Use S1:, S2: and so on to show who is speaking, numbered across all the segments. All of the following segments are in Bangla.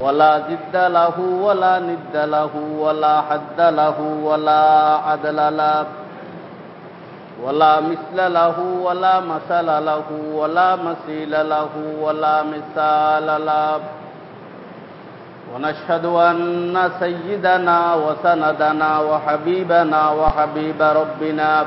S1: ولا ضد له ولا ند له ولا حد له ولا عدل له ولا مثل له ولا مثل له ولا مثيل له ولا مثال له ونشهد أن سيدنا وسندنا وحبيبنا وحبيب ربنا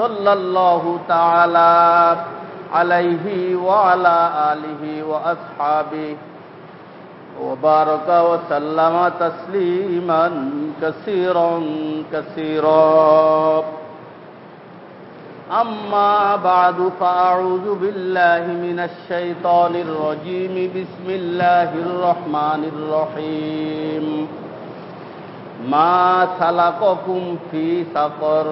S1: صلى الله تعالى عليه وعلى آله وأصحابه وبارك وسلم تسليما كثيرا كثيرا أما بعد فأعوذ بالله من الشيطان الرجيم بسم الله الرحمن الرحيم ما سلككم في سقر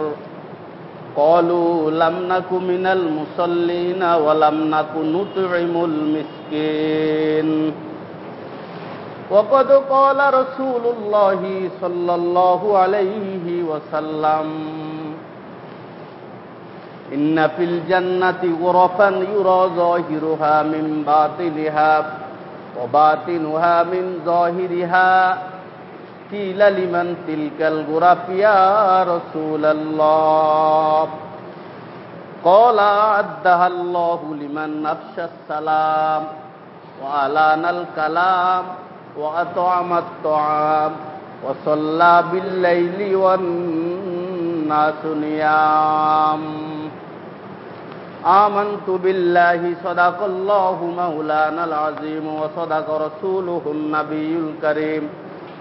S1: قالوا لم نك من المصلين ولم نك نطعم المسكين. وقد قال رسول الله صلى الله عليه وسلم إن في الجنة غرفا يرى ظاهرها من باطنها وباطنها من ظاهرها. قيل لمن تلك الغرف يا رسول الله؟ قال عدها الله لمن أفشى السلام وألان الكلام وأطعم الطعام وصلى بالليل والناس نيام. آمنت بالله صدق الله مولانا العظيم وصدق رسوله النبي الكريم.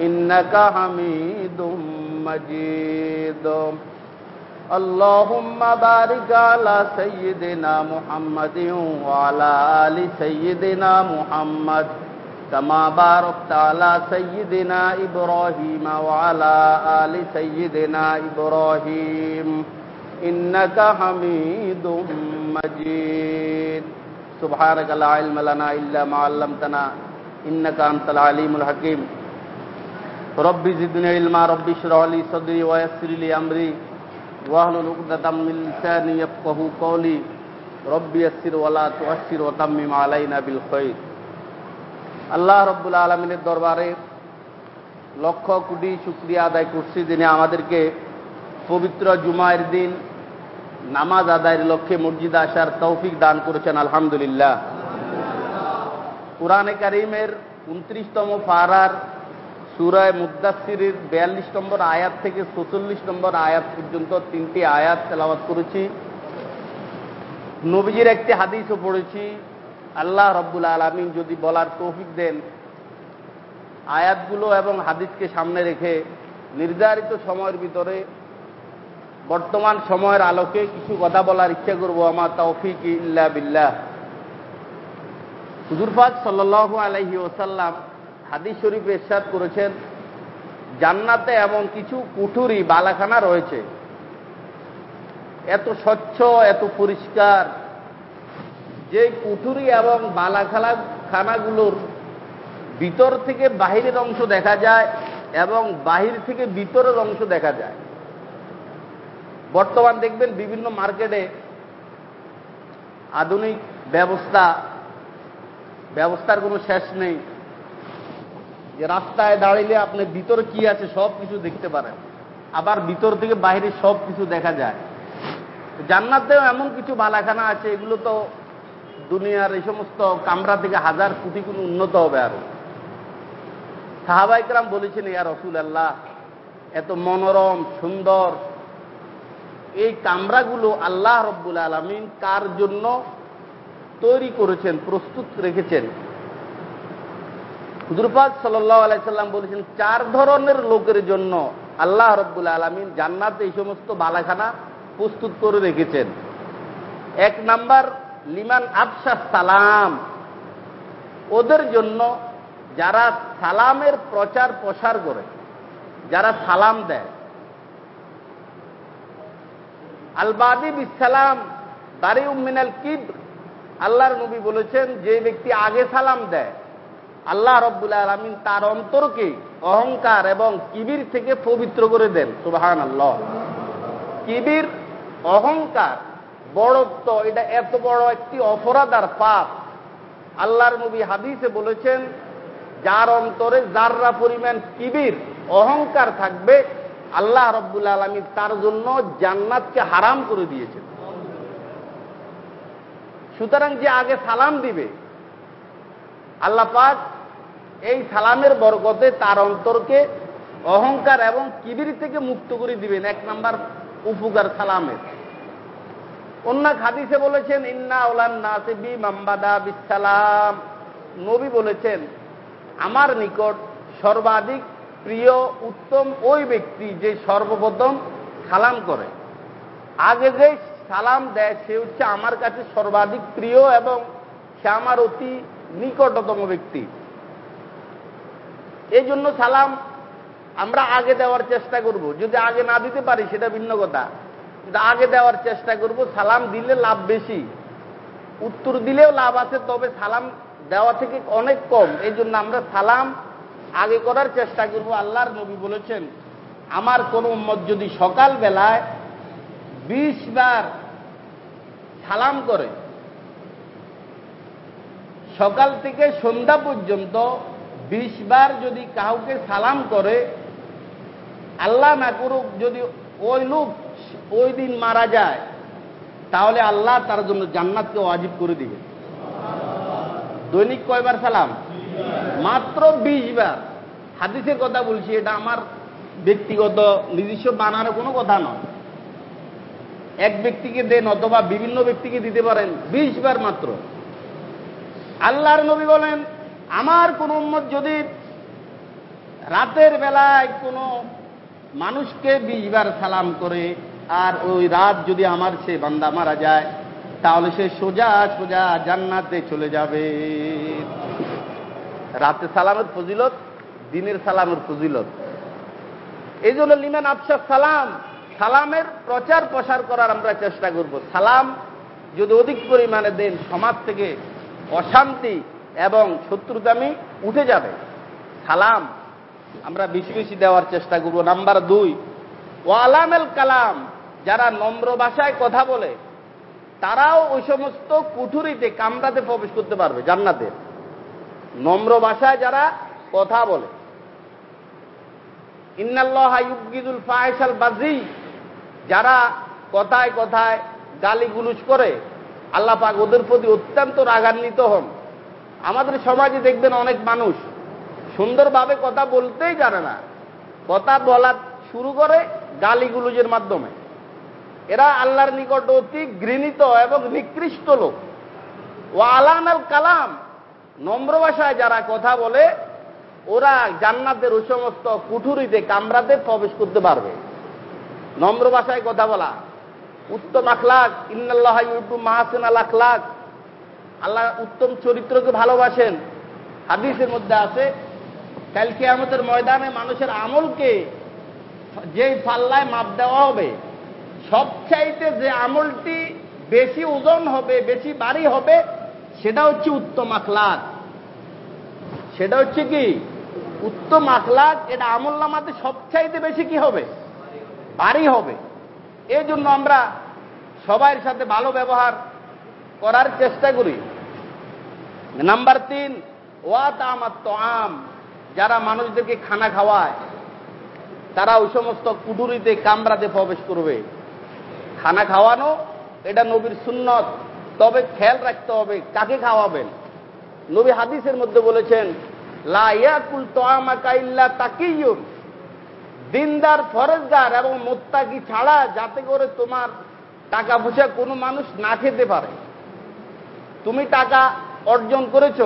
S1: إنك حميد مجيد اللهم بارك على سيدنا محمد وعلى آل سيدنا محمد كما باركت على سيدنا إبراهيم وعلى آل سيدنا إبراهيم إنك حميد مجيد سبحانك لا علم لنا إلا ما علمتنا إنك أنت العليم الحكيم রব্বি জিদনি ইলমা, রব্বি শরহলি সদরি ওয়াসিরিলি আমরি, ওয়াহলুল উকদাতাম মিন লিসানি ইয়াফকাহু কওলি, রব্বি ইয়াসসির ওয়ালা তুআসসির ওয়া তাম্মিম আলাইনা বিল খাইর আল্লাহ রব্বুল আলামিনের দরবারে লক্ষ কোটি শুকরিয়া আদায় করছি যিনি আমাদেরকে পবিত্র জুমায়ের দিন নামাজ আদায়ের লক্ষ্যে মসজিদ আসার তৌফিক দান করেছেন, আলহামদুলিল্লাহ। কোরআনে কারিমের উনত্রিশতম ফারার সুরায় মুদাসিরের বিয়াল্লিশ নম্বর আয়াত থেকে চৌচল্লিশ নম্বর আয়াত পর্যন্ত তিনটি আয়াত তেলাবাদ করেছি। নবীজির একটি হাদিসও পড়েছি। আল্লাহ রব্বুল আলমিন যদি বলার তৌফিক দেন, আয়াতগুলো এবং হাদিসকে সামনে রেখে নির্ধারিত সময়ের ভিতরে বর্তমান সময়ের আলোকে কিছু কথা বলার ইচ্ছা করব। আমার তৌফিক ইল্লা বিল্লাহ। হুজুরফাক সাল্লাহ আলহি ওসাল্লাম হাদিস শরীফ এরশাদ করেছেন, জান্নাতে এমন কিছু কুঠুরি বালাখানা রয়েছে। এত স্বচ্ছ, এত পরিষ্কার, যে কুঠুরি এবং বালাখানা খানাগুলোর ভিতর থেকে বাহিরের অংশ দেখা যায় এবং বাহির থেকে ভিতরের অংশ দেখা যায়। বর্তমান দেখবেন বিভিন্ন মার্কেটে আধুনিক ব্যবস্থা, ব্যবস্থার কোনো শেষ নেই। যে রাস্তায় দাঁড়িয়ে আপনি ভিতরে কি আছে সব কিছু দেখতে পারেন। আবার ভিতর থেকে বাইরে সব কিছু দেখা যায়। জান্নাতেও এমন কিছু বালাখানা আছে, এগুলো তো দুনিয়ার এই সমস্ত কামরা থেকে হাজার কোটি কোন উন্নত হবে আরও। সাহাবাইকরাম বলেছেন, ইয়া রসুল আল্লাহ এত মনোরম, সুন্দর। এই কামরাগুলো আল্লাহ রব্বুল আলমিন কার জন্য তৈরি করেছেন, প্রস্তুত রেখেছেন? হুজুরপাক সাল্লাহ আলাইসাল্লাম বলেছেন, চার ধরনের লোকের জন্য আল্লাহ রব্বুল আলমিন জান্নাতে এই সমস্ত বালাখানা প্রস্তুত করে রেখেছেন। এক নাম্বার, লিমান আফসা সালাম। ওদের জন্য যারা সালামের প্রচার প্রসার করে, যারা সালাম দেয়। আলবাদি বিসালাম দারি উমিনাল কিব আল্লাহর নবী বলেছেন, যে ব্যক্তি আগে সালাম দেয় আল্লাহ রব্বুল আলমিন তার অন্তরকে অহংকার এবং কিবির থেকে পবিত্র করে দেন। সুবাহান আল্লাহ কিবির, অহংকার, বড়ত্ব, এটা এত বড় একটি অপরাধ আর পাপ। আল্লাহর নবী হাদিসে বলেছেন, যার অন্তরে যাররা পরিমাণ কিবির, অহংকার থাকবে, আল্লাহ রব্বুল আলমী তার জন্য জান্নাতকে হারাম করে দিয়েছেন। সুতরাং যে আগে সালাম দিবে, আল্লাহ পাক এই সালামের বরকতে তার অন্তরকে অহংকার এবং কিবির থেকে মুক্ত করে দিবেন। এক নাম্বার উপকার সালামের। অন্য হাদিসে বলেছেন, ইন্না ওলান নাসিবি মাম্বাদা বিসালাম। নবী বলেছেন, আমার নিকট সর্বাধিক প্রিয়, উত্তম ওই ব্যক্তি যে সর্বপ্রথম সালাম করে। আগে যে সালাম দেয়, সে হচ্ছে আমার কাছে সর্বাধিক প্রিয় এবং সে আমার অতি নিকটতম ব্যক্তি। এই জন্য সালাম আমরা আগে দেওয়ার চেষ্টা করব। যদি আগে না দিতে পারি, সেটা ভিন্ন কথা। কিন্তু আগে দেওয়ার চেষ্টা করব, সালাম দিলে লাভ বেশি। উত্তর দিলেও লাভ আছে, তবে সালাম দেওয়া থেকে অনেক কম। এই জন্য আমরা সালাম আগে করার চেষ্টা করব। আল্লাহর নবী বলেছেন, আমার কোন উম্মত যদি সকাল বেলায় বিশ বার সালাম করে, সকাল থেকে সন্ধ্যা পর্যন্ত বিশ বার যদি কাউকে সালাম করে, আল্লাহ না করুক, যদি ওই লোক ওই দিন মারা যায়, তাহলে আল্লাহ তার জন্য জান্নাতকে ওয়াজিব করে দিবে। দৈনিক কয়বার সালাম? মাত্র বিশ বার। হাদিসের কথা বলছি, এটা আমার ব্যক্তিগত, নিজস্ব বানার কোনো কথা নয়। এক ব্যক্তিকে দেন অথবা বিভিন্ন ব্যক্তিকে দিতে পারেন, বিশ বার মাত্র। আল্লাহর নবী বলেন আমার কোন উম্মত যদি রাতের বেলায় কোনো মানুষকে বিশবার সালাম করে আর ওই রাত যদি আমার সে বান্দা মারা যায়, তাহলে সে সোজা সোজা জান্নাতে চলে যাবে। রাতে সালামের ফজিলত, দিনের সালামের ফজিলত। এই জন্য লিমান আফসার সালাম, সালামের প্রচার প্রসার করার আমরা চেষ্টা করব। সালাম যদি অধিক পরিমাণে দেন, সমাজ থেকে অশান্তি এবং শত্রুতামি উঠে যাবে। সালাম। আমরা বেশি বেশি দেওয়ার চেষ্টা করব। নাম্বার দুই ও আলামেল কালাম, যারা নম্র ভাষায় কথা বলে, তারাও ওই সমস্ত কুঠুরিতে, কামরাতে প্রবেশ করতে পারবে, জান্নাতে। নম্র ভাষায় যারা কথা বলে। ইন্নাল্লাহুল ফায়সাল বাজি, যারা কথায় কথায় গালি গুলুজ করে, আল্লাহ পাক ওদের প্রতি অত্যন্ত রাগান্বিত হন। আমাদের সমাজে দেখবেন অনেক মানুষ সুন্দরভাবে কথা বলতেই জানে না। কথা বলা শুরু করে গালিগুলুজের মাধ্যমে। এরা আল্লাহর নিকট অতি ঘৃণিত এবং নিকৃষ্ট লোক। ও আলানাল কালাম, নম্র ভাষায় যারা কথা বলে, ওরা জান্নাতের ওই সমস্ত কুঠুরিতে, কামরাতে প্রবেশ করতে পারবে। নম্র ভাষায় কথা বলা। উত্তম আখলাক, ইন্নাল্লাহ মাহাসেন আল আখলাক। আল্লাহ উত্তম চরিত্রকে ভালোবাসেন। হাদিসের মধ্যে আছে কালকে আমাদের ময়দানে মানুষের আমলকে যে পাল্লায় মাপ দেওয়া হবে, সবচাইতে যে আমলটি বেশি ওজন হবে, বেশি বাড়ি হবে, সেটা হচ্ছে উত্তম আখলাদ সেটা হচ্ছে কি? উত্তম আখলাদ এটা আমল নামাতে সবচাইতে বেশি কি হবে? বাড়ি হবে। এই জন্য আমরা সবার সাথে ভালো ব্যবহার করার চেষ্টা করি। নাম্বার তিন ওয়াত আমার তো আম যারা মানুষদেরকে খানা খাওয়ায়, তারা ওই সমস্ত কুটুরিতে কামরাতে প্রবেশ করবে। খানা খাওয়ানো, এটা নবীর সুন্নত, তবে খেয়াল রাখতে হবে কাকে খাওয়াবেন। নবী হাদিসের মধ্যে বলেছেন লাইয়াকুল তোয়ামাকা ইল্লা তাকিয়ুন। দিনদার ফরজদার এবং মোত্তাকি ছাড়া যাতে করে তোমার টাকা পয়সা কোনো মানুষ না খেতে পারে। তুমি টাকা অর্জন করেছ,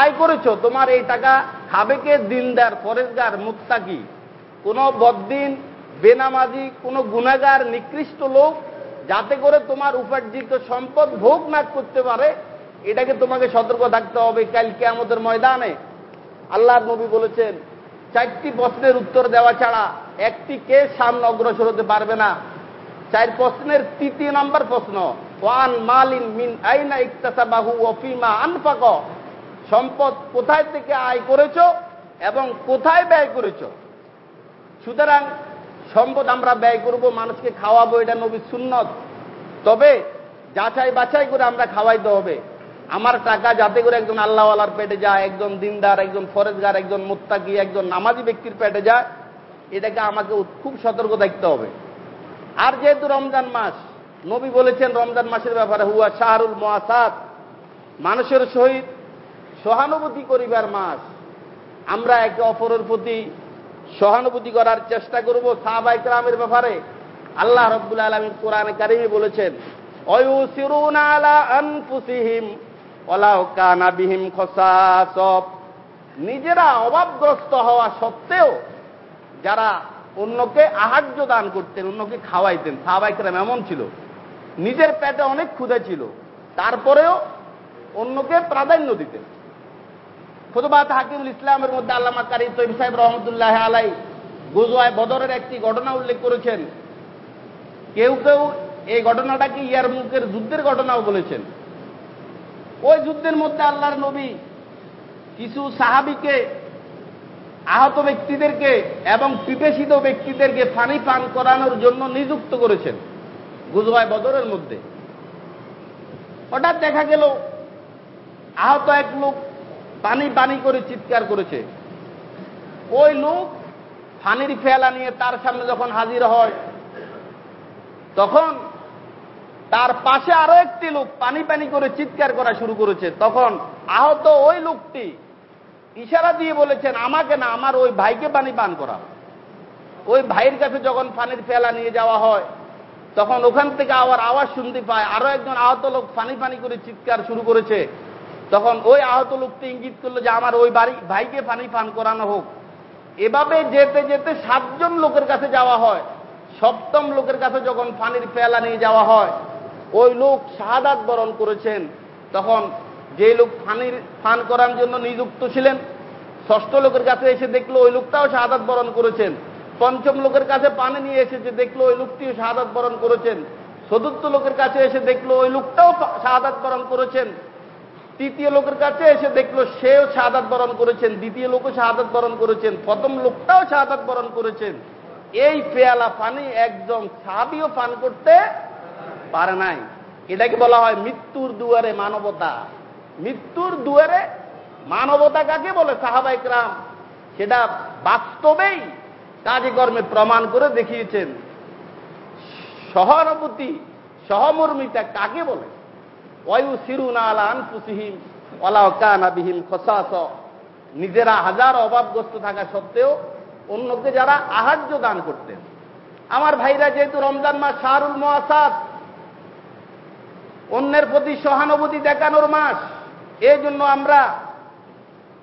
S1: আয় করেছ, তোমার এই টাকা খাবে কে? দিনদার ফরেজগার মুত্তাকি। কোনো বদ্দিন, বেনামাজি, কোনো গুণাগার নিকৃষ্ট লোক যাতে করে তোমার উপার্জিত সম্পদ ভোগ না করতে পারে, এটাকে তোমাকে সতর্ক থাকতে হবে কালকে আমাদের ময়দানে। আল্লাহ নবী বলেছেন, চারটি প্রশ্নের উত্তর দেওয়া ছাড়া একটি কে সামনে অগ্রসর হতে পারবে না। চার প্রশ্নের তৃতীয় নম্বর প্রশ্ন, ওয়ান মালিন মিন আইনা ইকতাসাবাহু ওফিমা আনফাক? সম্পদ কোথায় থেকে আয় করেছ এবং কোথায় ব্যয় করেছ? সুতরাং সম্পদ আমরা ব্যয় করব মানুষকে খাওয়াবো, এটা নবী সুন্নত। তবে যাচাই বাছাই করে আমরা খাওয়াইতে হবে। আমার টাকা যাতে করে একজন আল্লাহওয়ালার পেটে যায়, একজন দিনদার, একজন ফরেজগার, একজন মুত্তাকি, একজন নামাজি ব্যক্তির পেটে যায়, এটাকে আমাকে খুব সতর্ক থাকতে হবে। আর যেহেতু রমজান মাস, নবী বলেছেন রমজান মাসের ব্যাপারে হুয়া শাহরুল মহাসাদ মানুষের সহিত সহানুভূতি করিবার মাস। আমরা একে অপরের প্রতি সহানুভূতি করার চেষ্টা করব সাহাবাই ক্রামের ব্যাপারে। আল্লাহ রব্বুল আলমী কোরআনে কারিমি বলেছেন নিজেরা অভাবগ্রস্ত হওয়া সত্ত্বেও যারা অন্যকে আহার্য দান করতেন, অন্যকে খাওয়াইতেন। সাহাবাইকরাম এমন ছিল। নিজের পেটে অনেক ক্ষুদে ছিল। তারপরেও অন্যকে প্রাধান্য দিতেন। খুদবাত হাকিমুল ইসলামের মধ্যে আল্লামা কারি তৈব সাহেব রহমতুল্লাহ আলাই গোজোয়ায় বদরের একটি ঘটনা উল্লেখ করেছেন। কেউ কেউ এই ঘটনাটাকে ইয়ার মুখের যুদ্ধের ঘটনাও বলেছেন। ওই যুদ্ধের মধ্যে আল্লাহর নবী কিছু সাহাবিকে আহত ব্যক্তিদেরকে এবং পিপেষিত ব্যক্তিদেরকে পানি পান করানোর জন্য নিযুক্ত করেছেন গুজবায় বদরের মধ্যে। হঠাৎ দেখা গেল, আহত এক লোক পানি পানি করে চিৎকার করেছে। ওই লোক পানির ফেলা নিয়ে তার সামনে যখন হাজির হয়, তখন তার পাশে আরও একটি লোক পানি পানি করে চিৎকার করা শুরু করেছে। তখন আহত ওই লোকটি ইশারা দিয়ে বলেছেন, আমাকে না, আমার ওই ভাইকে পানি পান করা ওই ভাইয়ের কাছে যখন পানির ফেলা নিয়ে যাওয়া হয়, তখন ওখান থেকে আবার আওয়াজ শুনতে পায়। আরও একজন আহত লোক পানি পানি করে চিৎকার শুরু করেছে। তখন ওই আহত লোকটি ইঙ্গিত করল যে, আমার ওই বাড়ি, ভাইকে পানি পান করানো হোক। এভাবে যেতে যেতে সাতজন লোকের কাছে যাওয়া হয়। সপ্তম লোকের কাছে যখন পানির পেয়ালা নিয়ে যাওয়া হয়, ওই লোক শাহাদাত বরণ করেছেন। তখন যে লোক পানির পান করার জন্য নিযুক্ত ছিলেন, ষষ্ঠ লোকের কাছে এসে দেখল ওই লোকটাও শাহাদাত বরণ করেছেন। পঞ্চম লোকের কাছে পানি নিয়ে এসেছে দেখল ওই লোকটিও শাহাদাত বরণ করেছেন। চতুর্থ লোকের কাছে এসে দেখল ওই লোকটাও শাহাদাত বরণ করেছেন। তৃতীয় লোকের কাছে এসে দেখল সেও শাহাদাত বরণ করেছেন। দ্বিতীয় লোকও শাহাদাত বরণ করেছেন। প্রথম লোকটাও শাহাদাত বরণ করেছেন। এই পেয়ালা পানি একদম সাবিও পান করতে পারে নাই। এটাকে বলা হয় মৃত্যুর দুয়ারে মানবতা। মৃত্যুর দুয়ারে মানবতা কাকে বলে? সাহাবাইকরাম সেটা বাস্তবেই কাজে কর্মে প্রমাণ করে দেখিয়েছেন। সহানুভূতি, সহমর্মিতা কাকে বলে? ওয়ু সিরুনা আলা আনফুসিহিম কানাবিহিম খসাস। নিজেরা হাজার অভাবগ্রস্ত থাকা সত্ত্বেও অন্যকে যারা আহার্য দান করতেন। আমার ভাইরা যেহেতু রমজান মাস শাহরুল মহাসাদ অন্যের প্রতি সহানুভূতি দেখানোর মাস। এই জন্য আমরা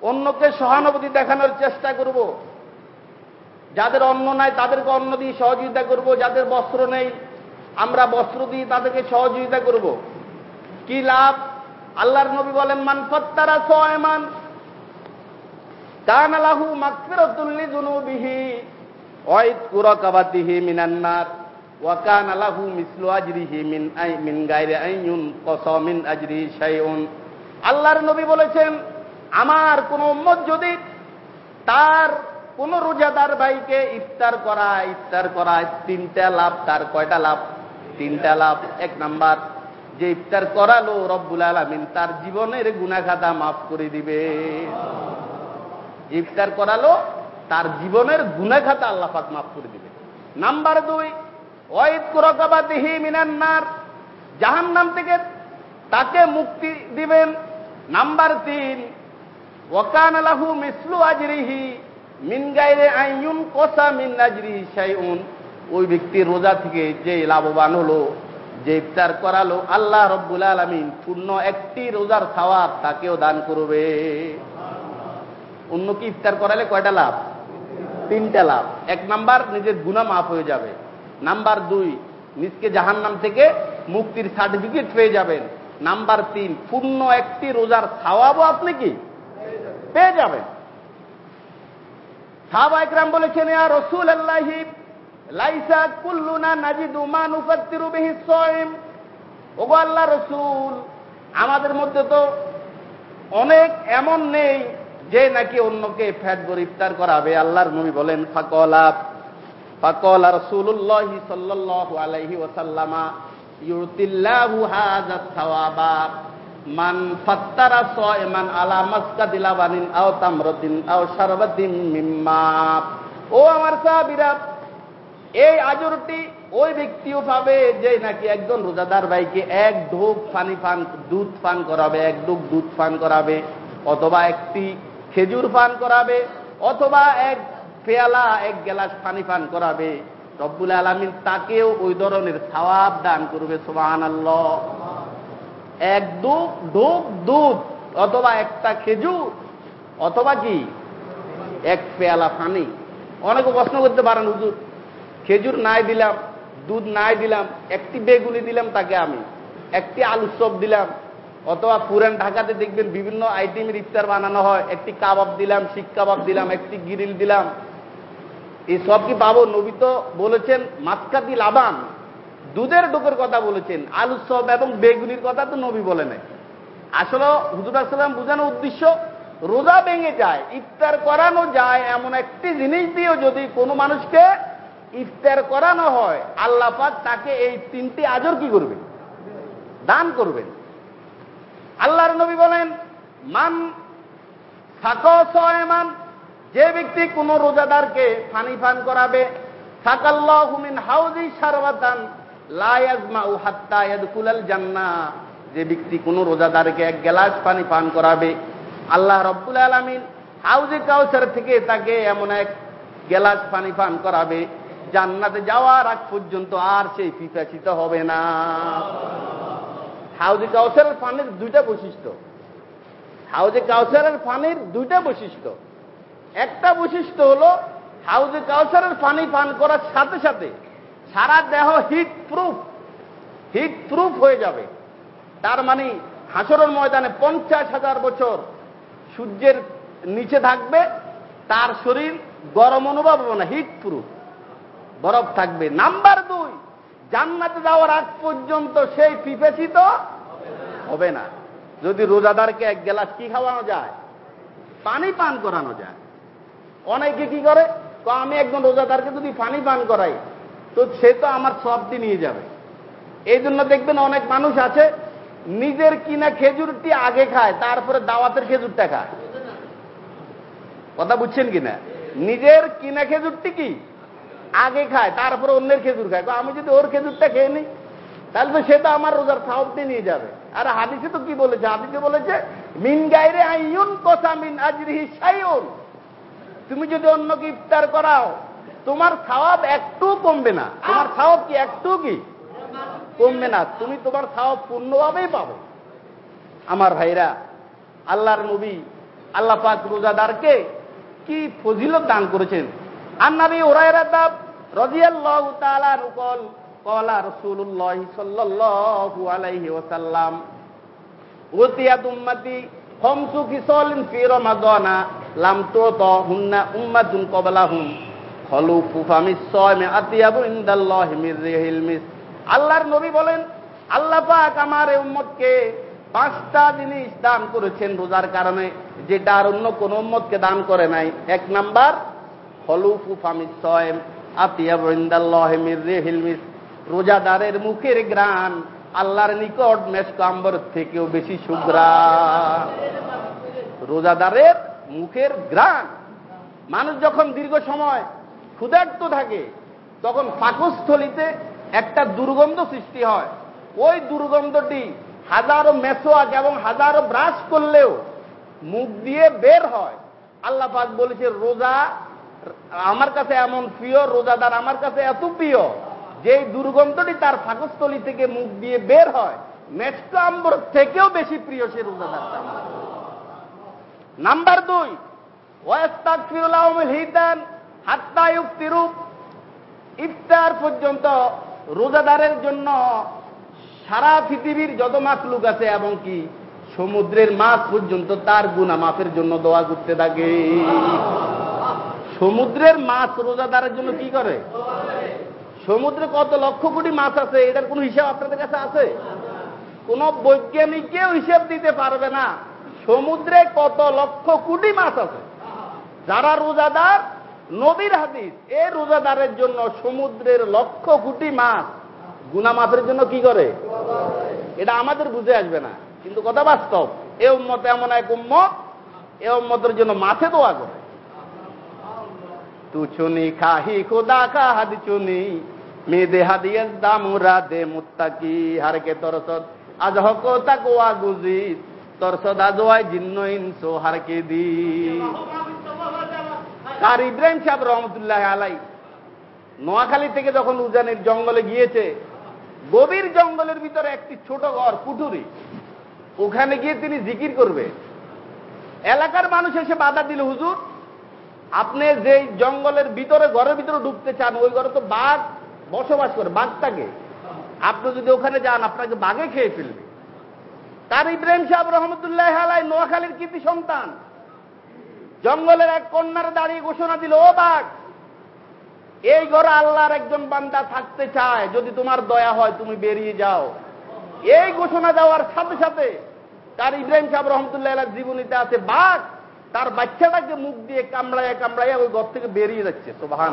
S1: অন্যকে সহানুভূতি দেখানোর চেষ্টা করব। যাদের অন্ন নাই, তাদেরকে অন্ন দিয়ে সহযোগিতা করব। যাদের বস্ত্র নেই, আমরা বস্ত্র দিয়ে তাদেরকে সহযোগিতা করব। কি লাভ? আল্লাহর নবী বলেন মানফত্তারা সয়মান কান আলাহু মাকফিরাতুল্লি যুনুবিহি ওয়াইতকু রাকাবাতিহি মিনান নার ওয়া কান মিসলু আজরিহি মিন আই, মিন গায়রি আইয়ুন কসা মিন আজরিহি শাইউন। আল্লাহর নবী বলেছেন, আমার কোন উম্মত যদি তার কোন রোজাদার ভাইকে ইফতার করা ইফতার করা তিনটা লাভ, তার কয়টা লাভ? তিনটা লাভ, এক নাম্বার, যে ইফতার করালো রব্বুল আলমিন, তার জীবনের গুণাখাতা মাফ করে দিবে। ইফতার করালো, তার জীবনের গুণাখাতা আল্লাহাক মাফ করে দিবে। নাম্বার দুই, ওয়াইদ কুরকাবাদিহি মিনান্নার জাহান নাম থেকে তাকে মুক্তি দিবেন নাম্বার তিন, ওয়াকান আলাহু মিসলু আজরিহি মিন গাইরে আইয়ুন কোসা মিন নাজরিহি শাইউন। ওই ব্যক্তির রোজা থেকে যে লাভবান হলো, যে ইফতার করালো, আল্লাহ রব্বুল আলমিন পূর্ণ একটি রোজার খাওয়ার তাকেও দান করবে। অন্য কি ইফতার করালে কয়টা লাভ? তিনটা লাভ। এক নাম্বার, নিজের গুণা মাফ হয়ে যাবে। নাম্বার দুই, নিজকে জাহান নাম থেকে মুক্তির সার্টিফিকেট পেয়ে যাবেন। নাম্বার তিন, পূর্ণ একটি রোজার খাওয়াবো আপনি কি? পেয়ে যাবেন। সাহাবা একরাম বলেছেন, ইয়া রসুল আল্লাহি লাইসা কুল্লুনা নাজিদু মা নুফাত্তিরু বিহি সাইম ওগো আল্লাহ রসুল, আমাদের মধ্যে তো অনেক এমন নেই যে নাকি অন্যকে ফ্যাট করে ইফতার করাবে। আল্লাহর নবী বলেন, ফাকলা ফাকলা রসুল্লাহ সাল্লাল্লাহু আলাইহি ওয়াসাল্লামা। এই ওই ব্যক্তিও পাবে যে নাকি একজন রোজাদার ভাইকে এক ঢোক পানি পান, দুধ পান করাবে, এক ঢোক দুধ পান করাবে, অথবা একটি খেজুর পান করাবে, অথবা এক পেয়ালা, এক গ্লাস পানি পান করাবে। রব্বুল আলমিন তাকেও ওই ধরনের সওয়াব দান করবে সোহান এক দুধ ঢোক দুধ, অথবা একটা খেজুর, অথবা কি? এক পেয়ালা পানি। অনেকে প্রশ্ন করতে পারেন, হুজুর, খেজুর নাই দিলাম, দুধ নাই দিলাম, একটি বেগুনি দিলাম তাকে আমি, একটি আলু চপ দিলাম, অথবা পুরান ঢাকাতে দেখবেন বিভিন্ন আইটেমের ইফতার বানানো হয়, একটি কাবাব দিলাম শিক কাবাব দিলাম, একটি গিরিল দিলাম এই সব কি পাবো নবী তো বলেছেন, মাসকাতি লাবান। দুধের ডোকের কথা বলেছেন, আলু চপ এবং বেগুনির কথা তো নবী বলে নাই। আসলে হুজুর আসলাম বোঝানোর উদ্দেশ্য, রোজা ভেঙে যায়, ইফতার করানো যায় এমন একটি জিনিস দিয়েও যদি কোনো মানুষকে ইফতার করানো হয়, আল্লাহ তাকে এই তিনটি আজর কি করবে দান করবেন। আল্লাহর নবী বলেন, মান সাকসয়মান যে ব্যক্তি কোন রোজাদারকে ফানি ফান করাবে হাউজি হাত্তা জান্না যে ব্যক্তি কোন রোজাদারকে এক গ্লাস পানি পান করাবে, আল্লাহ রব্বুল আলমিন হাউজে কাউসার থেকে তাকে এমন এক গ্লাস পানি পান করাবে, জান্নাতে যাওয়ার আগ পর্যন্ত আর সেই পিপাসিত হবে না। হাউজে কাউসারের পানির দুইটা বৈশিষ্ট্য। হাউজে কাউসারের পানির দুইটা বৈশিষ্ট্য। একটা বৈশিষ্ট্য হল হাউজে কাউসারের পানি পান করার সাথে সাথে সারা দেহ হিট প্রুফ হিট প্রুফ হয়ে যাবে। তার মানে হাসরের ময়দানে পঞ্চাশ হাজার বছর সূর্যের নিচে থাকবে, তার শরীর গরম অনুভব হবে না হিট প্রুফ বরফ থাকবে। নাম্বার দুই, জান্নাতে যাওয়ার আগ পর্যন্ত সেই পিপেসিত হবে না। যদি রোজাদারকে এক গ্লাস কি খাওয়ানো যায়? পানি পান করানো যায়। অনেকে কি করে? তো আমি একজন রোজাদারকে যদি পানি পান করাই, তো সে তো আমার সবটি নিয়ে যাবে। এই জন্য দেখবেন অনেক মানুষ আছে, নিজের কিনা খেজুরটি আগে খায়, তারপরে দাওয়াতের খেজুরটা খায়। কথা বুঝছেন কিনা? নিজের কিনা খেজুরটি কি? আগে খায়, তারপরে অন্যের খেজুর খায়। আমি যদি ওর খেজুরটা খেয়ে নিই, তাহলে তো সেটা আমার রোজার সাহবটি নিয়ে যাবে। আর হাদিসে তো কি বলেছে? হাদিসে বলেছে, মিন গাইরে আইয়ুন কসা মিন আজরিহি সাইয়ুন তুমি যদি অন্যকে ইফতার করাও, তোমার সাওয়াব একটু কমবে না। তোমার সাওয়াব কি একটু কি? কমবে না। তুমি তোমার সাওয়াব পূর্ণভাবেই পাবে। আমার ভাইরা, আল্লাহর নবী, আল্লাহ পাক রোজাদারকে কি ফজিলত দান করেছেন? আন্নাবি ওরাইরা দাব তাআলা রুকল কলা রাসূলুল্লাহ সাল্লাল্লাহু আলাইহি ওয়াসাল্লাম ওতিয়াত উম্মতি খমসু কিসলিন ফি রমাদানা। লাম তুতা হুন্না উম্মাতুন ক্বাবলাহুম। খলুফু ফামিস সায়মি আতিয়াবু ইনদাল্লাহি মির মিস। আল্লাহর নবী বলেন, আল্লাহ পাক আমার এই উম্মতকে পাঁচটা জিনিস দান করেছেন রোজার কারণে, যেটা আর অন্য কোন উম্মতকে দান করে নাই। এক নাম্বার হলুফু ফামিস সয়েম আতিয়া বৃন্দাল্লাহমির রেহিলমিস রোজাদারের মুখের গ্রান আল্লাহর নিকট মেসকাম্বর থেকেও বেশি সুগ্রা রোজাদারের মুখের গ্রান মানুষ যখন দীর্ঘ সময় ক্ষুধার্ত থাকে, তখন পাকস্থলিতে একটা দুর্গন্ধ সৃষ্টি হয়। ওই দুর্গন্ধটি হাজারো মেসোয়াক এবং হাজারো ব্রাশ করলেও মুখ দিয়ে বের হয়। আল্লাহ পাক বলেছে, রোজা আমার কাছে এমন প্রিয়, রোজাদার আমার কাছে এত প্রিয় যে দুর্গন্ধটি তার ফাঁকস্থলী থেকে মুখ দিয়ে বের হয়। মেট্রো আম্বর থেকেও বেশি প্রিয় সে রোজাদারটা নাম্বার দুই হিতান হাত্তায়ুক্তিরূপ ইফতার পর্যন্ত রোজাদারের জন্য সারা পৃথিবীর যত মাছ লোক আছে এবং কি সমুদ্রের মাছ পর্যন্ত তার গুণা মাফের জন্য দোয়া করতে থাকে। সমুদ্রের মাছ রোজাদারের জন্য কি করে? সমুদ্রে কত লক্ষ কোটি মাছ আছে, এটার কোন হিসাব আপনাদের কাছে আছে? কোন বৈজ্ঞানিককেও হিসাব দিতে পারবে না। সমুদ্রে কত লক্ষ কোটি মাছ আছে? যারা রোজাদার? নবীর হাদিস, এ রোজাদারের জন্য সমুদ্রের লক্ষ কোটি মাছ। গুনা মাছের জন্য কি করে? এটা আমাদের বুঝে আসবে না। কিন্তু কথা বাস্তব, এ উম্মত এমন এক উম্মত, এ উম্মতের জন্য মাছে দোয়া করে। তু চুনি খাহি, খোদা খা হাদি চুনি, মেদে হাদিয়াস দামুরা দে মুত্তাকি, হারকে তরসদ, আজ হক তাকোয়া গুজিত তরসদ আজওয়াই জিন্ন ইনসো হারকে দি। আর ইব্রাহিম সাহেব রহমতুল্লাহ আলাই নোয়াখালী থেকে যখন উজানের জঙ্গলে গিয়েছে, গভীর জঙ্গলের ভিতরে একটি ছোট ঘর কুটুরি ওখানে গিয়ে তিনি জিকির করবে। এলাকার মানুষ এসে বাধা দিল, হুজুর, আপনি যে জঙ্গলের ভিতরে, ঘরের ভিতরে ঢুকতে চান, ওই ঘরে তো বাঘ বসবাস করে, বাঘটাকে। আপনি যদি ওখানে যান, আপনাকে বাঘে খেয়ে ফেলবে। তার ইব্রাহিম সাহেব রহমতুল্লাহ আলাই নোয়াখালীর কৃতি সন্তান। জঙ্গলের এক কন্যার দাঁড়িয়ে ঘোষণা দিল, ও বাঘ, এই ঘরে আল্লাহর একজন বান্দা থাকতে চায়, যদি তোমার দয়া হয় তুমি বেরিয়ে যাও। এই ঘোষণা দেওয়ার সাথে সাথে তার ইব্রাহিম সাহেব রহমতুল্লাহ জীবনীতে আছে, বাঘ, তার বাচ্চাটাকে মুখ দিয়ে কামড়াইয়া কামড়াইয়া ওই ঘর থেকে বেরিয়ে যাচ্ছে। সোভান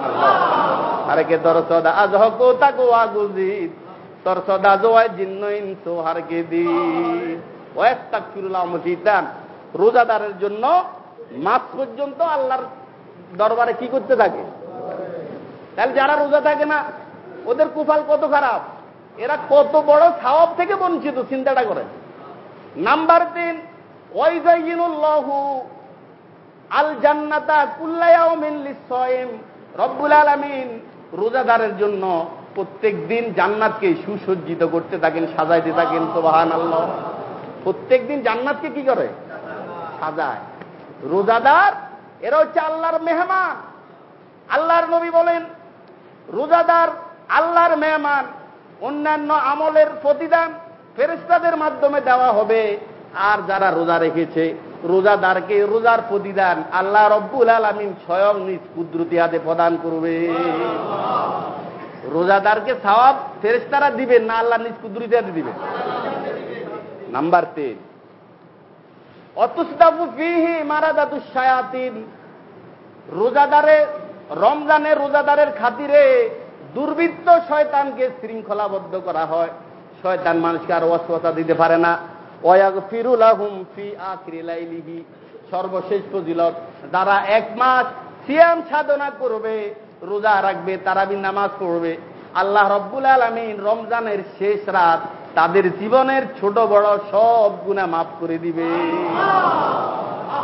S1: আরেকে দরসদা আজ হকো তাকো আগুজিদ তোর সদা জোয়াই জিন্নইন তো দি। ওয়াস্তাক ফিরুল্লাহ রোজাদারের জন্য মাস পর্যন্ত আল্লাহর দরবারে কি করতে থাকে? তাহলে যারা রোজা থাকে না, ওদের কুফাল কত খারাপ? এরা কত বড় সাওয়াব থেকে বঞ্চিত, চিন্তাটা করেন। নাম্বার তিন ওয়াইজাইনুল্লাহু আল জান্নাতা কুল্লায়াউমিন লিসসাইম রব্বুল আলামিন রোজাদারের জন্য প্রত্যেক দিন জান্নাতকে সুসজ্জিত করতে থাকেন, সাজাইতে থাকেন, সুবহানাল্লাহ। প্রত্যেক দিন জান্নাতকে কি করে? সাজায়। রোজাদার, এরা হচ্ছে আল্লাহর মেহমান। আল্লাহর নবী বলেন, রোজাদার আল্লাহর মেহমান, অন্যান্য আমলের প্রতিদান ফেরেস্তাদের মাধ্যমে দেওয়া হবে। আর যারা রোজা রেখেছে, রোজাদারকে রোজার প্রতিদান আল্লাহ রব্বুল আলমিন স্বয়ং নিজ কুদরতি হাতে প্রদান করবে। রোজাদারকে সওয়াব ফেরেস্তারা দিবেন না, আল্লাহ নিজ কুদরতি হাতে দিবেন। নাম্বার তিন। অতুস্তাফু ফিহি মারাদাতু শায়াতিন। রোজাদারে, রমজানের রোজাদারের খাতিরে দুর্বৃত্ত শয়তানকে শৃঙ্খলাবদ্ধ করা হয়। শয়তান মানুষকে আর অস্বতা দিতে পারে না। ওয়াগ ফিরুল আহুম ফি আখিরিলাইলিহি সর্বশেষ ফজিলত, যারা এক মাস সিয়াম সাধনা করবে রোজা রাখবে, তারাবি নামাজ পড়বে। আল্লাহ রব্বুল আলমিন রমজানের শেষ রাত তাদের জীবনের ছোট বড় সব গুণা মাফ করে দিবে।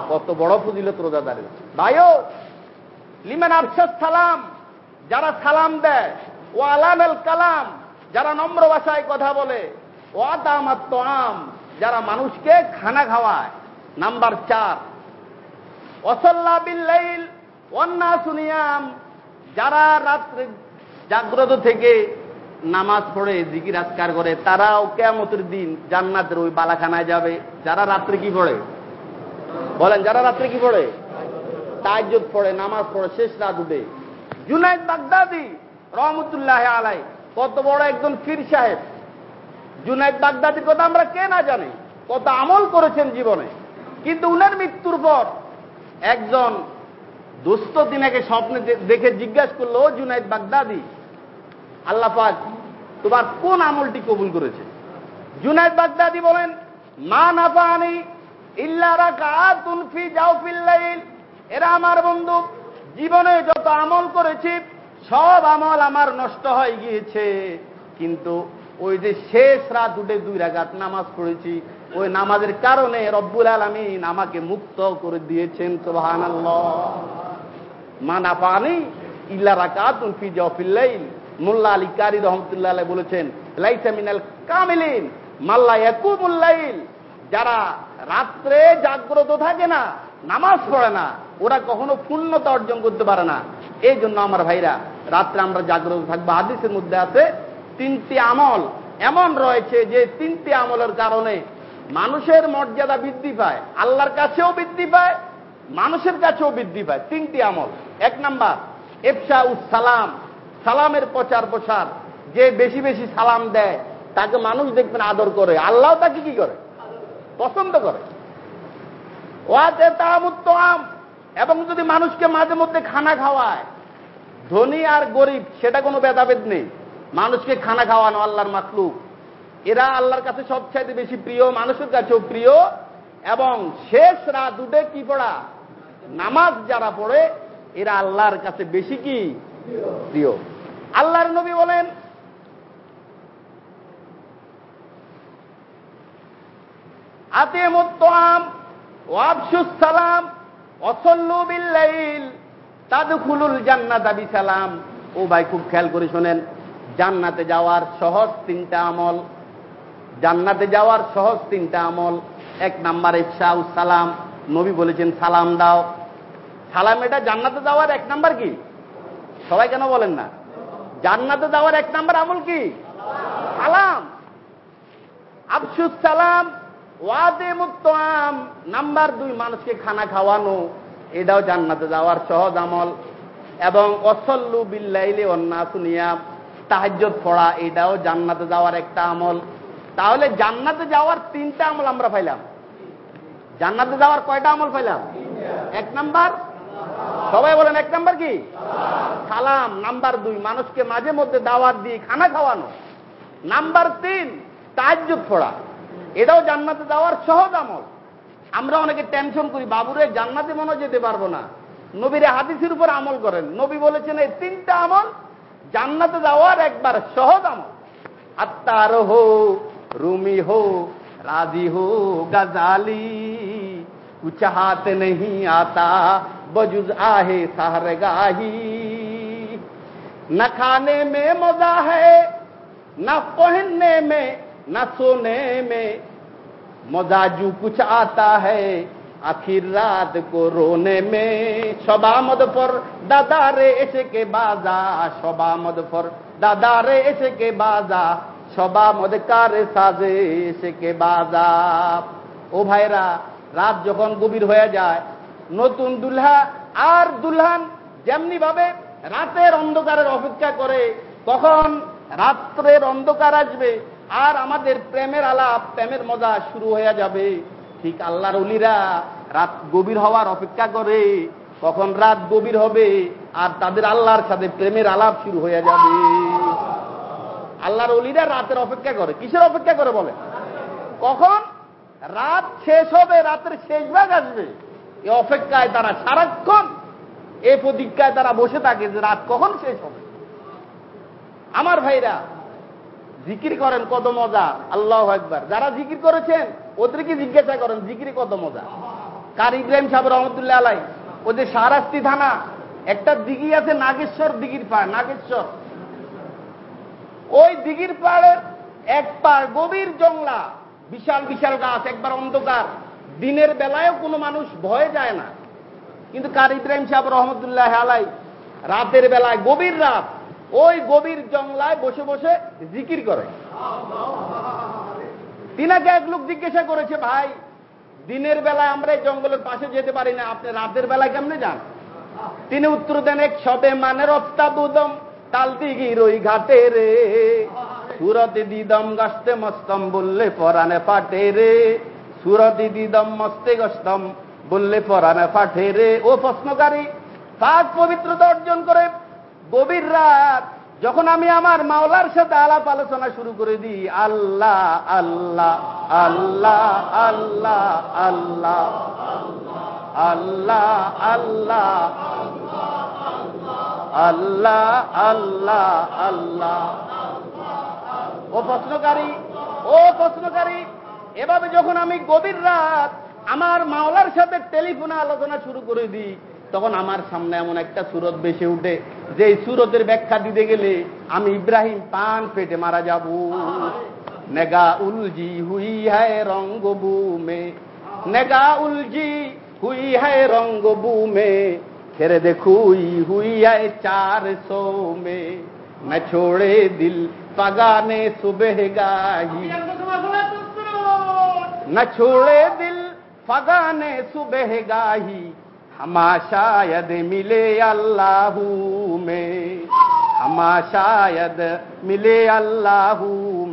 S1: কত বড় ফজিলত রোজাদারের। ভাইও, লিমেন আরশাদ সালাম, যারা সালাম দেয়, ও আলাম এল কালাম, যারা নম্র ভাষায় কথা বলে, ও আতামাত্ম আম যারা মানুষকে খানা খাওয়ায়। নাম্বার চার অসল্লা বিল্লাইল অন্না সুনিয়াম যারা রাত্রে জাগ্রত থেকে নামাজ পড়ে জিকির আজকার করে, তারাও কেমতের দিন জান্নাতের ওই বালাখানায় যাবে। যারা রাত্রে কি পড়ে? বলেন, যারা রাত্রে কি পড়ে? তাজ্জত পড়ে, নামাজ পড়ে, শেষ রাত উঠে। জুনাইদ বাগদাদি রহমতুল্লাহ আলাই কত বড় একজন ফির সাহেব। জুনাইদ বাগদাদির কথা আমরা কে না জানি, কত আমল করেছেন জীবনে। কিন্তু উনার মৃত্যুর পর একজন দুস্থ তিনাকে স্বপ্নে দেখে জিজ্ঞাসা করল, ও জুনাইদ বাগদাদি, আল্লাহ পাক তোমার কোন আমলটি কবুল করেছে? জুনাইদ বাগদাদি বলেন, মা নাফানি ইল্লা রাকাতুন ফি জাওফিল লাইল। এরা আমার বন্ধু, জীবনে যত আমল করেছি, সব আমল আমার নষ্ট হয়ে গিয়েছে। কিন্তু ওই যে শেষ রাত উঠে দুই রাগাত নামাজ পড়েছি ওই নামাজের কারণে রব্বুল আলমিন আমাকে মুক্ত করে দিয়েছেন সোহান মানা পানি, ইল্লা রাকাতুন ফি জাওফিল মোল্লা আলী কারি রহমতুল্লাহ বলেছেন, লাইসা মিনাল কামিলিন মাল্লা ইয়াকুমুল্লাইল যারা রাত্রে জাগ্রত থাকে না, নামাজ পড়ে না, ওরা কখনো পূর্ণতা অর্জন করতে পারে না। এই জন্য আমার ভাইরা, রাত্রে আমরা জাগ্রত থাকব। হাদিসের মধ্যে আছে, তিনটি আমল এমন রয়েছে যে তিনটি আমলের কারণে মানুষের মর্যাদা বৃদ্ধি পায়, আল্লাহর কাছেও বৃদ্ধি পায়, মানুষের কাছেও বৃদ্ধি পায়। তিনটি আমল। এক নাম্বার এফসা সালাম। সালামের প্রচার প্রসার। যে বেশি বেশি সালাম দেয়, তাকে মানুষ দেখবেন আদর করে। আল্লাহ তাকে কি করে? পছন্দ করে। ওয়াতে এবং যদি মানুষকে মাঝে মধ্যে খানা খাওয়ায়, ধনী আর গরিব, সেটা কোনো ভেদাভেদ নেই। মানুষকে খানা খাওয়ানো আল্লাহর মাতলুক এরা আল্লাহর কাছে সবচাইতে বেশি প্রিয়, মানুষের কাছেও প্রিয়, এবং শেষ রাত উঠে কি পড়া? নামাজ যারা পড়ে, এরা আল্লাহর কাছে বেশি কি? প্রিয়। আল্লাহর নবী বলেন আতিমুত্তাম ওয়াবসুস সালাম অসল্লু বিল্লাইল তাদখুলুল জান্নাতা বিসালাম। ও ভাই, খুব খেয়াল করে শোনেন, জান্নাতে যাওয়ার সহজ তিনটা আমল জান্নাতে যাওয়ার সহজ তিনটা আমল। এক নাম্বার ইফসাউ সালাম। নবী বলেছেন, সালাম দাও। সালাম এটা জান্নাতে যাওয়ার এক নাম্বার কি? সবাই কেন বলেন না? জান্নাতে যাওয়ার এক নাম্বার আমল কি? সালাম। আফসুস সালাম, ওয়াদে মুক্তাম নাম্বার দুই, মানুষকে খানা খাওয়ানো। এটাও জান্নাতে যাওয়ার সহজ আমল। এবং অসল্লু বিল্লাইলে অন্না শুনিয়া তাহাজ্জত পড়া, এটাও জান্নাতে যাওয়ার একটা আমল। তাহলে জান্নাতে যাওয়ার তিনটা আমল আমরা পাইলাম। জান্নাতে যাওয়ার কয়টা আমল পাইলাম? এক নাম্বার? সবাই বলেন এক নাম্বার কি? সালাম। নাম্বার দুই মানুষকে মাঝে মধ্যে দাওয়াত দিয়ে খানা খাওয়ানো। নাম্বার তিন তাহাজ্জুদ পড়া। এটাও জান্নাতে যাওয়ার সহজ আমল। আমরা অনেকে টেনশন করি বাবুরে জান্নাতে মনে যেতে পারব না। নবীরে হাদিসের উপর আমল করেন। নবী বলেছেন এই তিনটা আমল জান্নাতে যাওয়ার একবার সহজ আমল। আত্মার رومی ہو، راضی ہو گزالی کچھ ہاتھ نہیں آتا، بجز آہے سہرگاہی۔ نہ کھانے میں مزہ ہے، نہ پہننے میں، نہ سونے میں۔ مزہ جو کچھ آتا ہے، آخر رات کو رونے میں۔ شبامد پر دادا رے ایسے کے بازا شبامد پر دادا رے ایسے کے بازا۔ শবামদ কারে সাজে এসে কে বাজা ও ভাইরা, রাত যখন গভীর হয়ে যায়, নতুন দুলহা আর দুলহান যেমনি ভাবে রাতের অন্ধকারের অপেক্ষা করে, তখন রাত্রের অন্ধকার আসবে আর আমাদের প্রেমের আলাপ, প্রেমের মজা শুরু হয়ে যাবে। ঠিক আল্লাহর অলিরা রাত গভীর হওয়ার অপেক্ষা করে কখন রাত গভীর হবে আর তাদের আল্লাহর সাথে প্রেমের আলাপ শুরু হয়ে যাবে। আল্লাহর অলিরা রাতের অপেক্ষা করে। কিসের অপেক্ষা করে বলে? কখন? রাত শেষ হবে, রাতের শেষ ভাগ আসবে। এই অপেক্ষায় তারা সারাক্ষণ এই প্রতিজ্ঞায় তারা বসে থাকে যে রাত কখন শেষ হবে। আমার ভাইরা, জিকির করেন কত মজা, আল্লাহ একবার যারা জিকির করেছেন, ওদেরকে জিজ্ঞাসা করেন, জিকির কত মজা? কার ইব্রাহিম সাহেব রহমতুল্লাহ আলাই ওদের সারাস্তি থানা, একটা দিঘি আছে নাগেশ্বর দিঘির পাড় নাগেশ্বর। ওই দিঘির পাড়ের এক পাড় গভীর জংলা, বিশাল বিশাল গাছ, একবার অন্ধকার। দিনের বেলায়ও কোনো মানুষ ভয়ে যায় না। কিন্তু কার ইব্রাহিম সাহেব রহমতুল্লাহ আলাই রাতের বেলায়, গভীর রাত, ওই গভীর জংলায় বসে বসে জিকির করে। তিনাকে এক লোক জিজ্ঞাসা করেছে, ভাই, দিনের বেলায় আমরা এই জঙ্গলের পাশে যেতে পারি না, আপনি রাতের বেলায় কেমনে যান? তিনি উত্তর দেন, এক সবে মানের অফতাবুদম তালতি গিরই ঘাটে রে। সুরতে দিদম গাছতে মস্তম বললে পরানে পাটে রে। সুরতি দিদম মস্তে গস্তম বললে পরানে ফাঠে রে। ও প্রশ্নকারী পাক পবিত্রতা অর্জন করে গভীর রাত, যখন আমি আমার মাওলার সাথে আলাপ আলোচনা শুরু করে দিই আল্লাহ আল্লাহ আল্লাহ আল্লাহ আল্লাহ আল্লাহ আল্লাহ আল্লাহ আল্লাহ আল্লাহ। ও প্রশ্নকারী ও প্রশ্নকারী, এভাবে যখন আমি গভীর রাত আমার মাওলার সাথে টেলিফোনে আলোচনা শুরু করে দিই, তখন আমার সামনে এমন একটা সুরত বেশি উঠে, যে সুরতের ব্যাখ্যা দিতে গেলে আমি ইব্রাহিম পান পেটে মারা যাব। নেগা উলজি হুই হায় রঙ্গবু মে নেগা উলজি হুই হায় রঙ্গবু মে फिर देखुई हुई है चार सौ में। न छोड़े दिल पगाने सुबह गाही। न छोड़े दिल फगाने सुबह गाही। हमा शायद मिले अल्लाह में। हमा शायद मिले अल्लाह